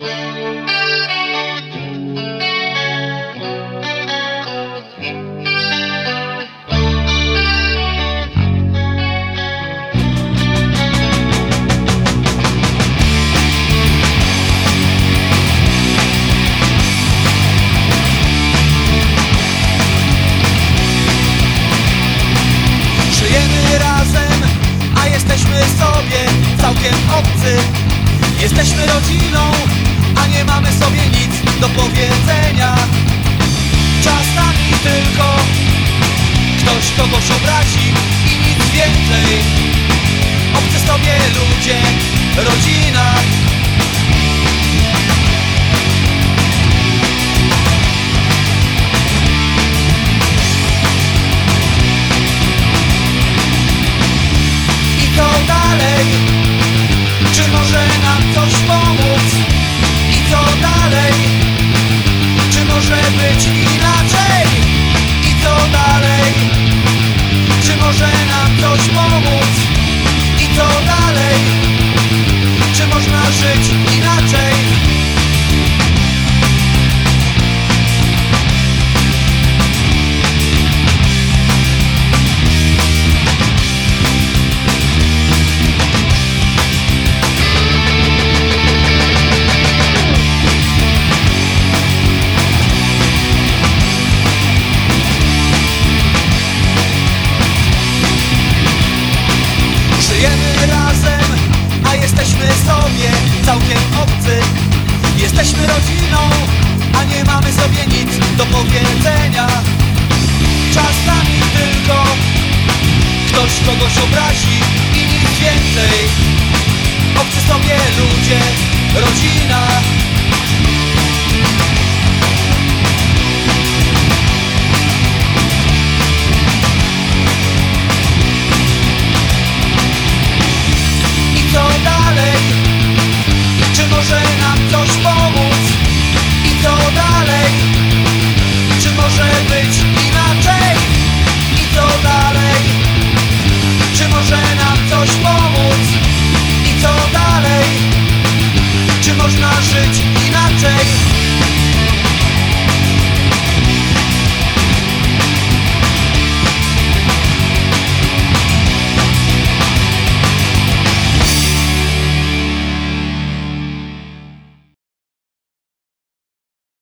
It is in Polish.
Żyjemy razem, a jesteśmy sobie całkiem obcy Jesteśmy rodziną, a nie mamy sobie nic do powiedzenia. Czasami tylko. Ktoś kogoś obrazi i nic więcej. Obcy sobie ludzie, żyć inaczej? Żyjemy razem, jesteśmy sobie całkiem obcy. Jesteśmy rodziną, a nie mamy sobie nic do powiedzenia. Czasami tylko. Ktoś kogoś obrazi i nic więcej. Obcy sobie ludzie, rodzina Czy można żyć inaczej?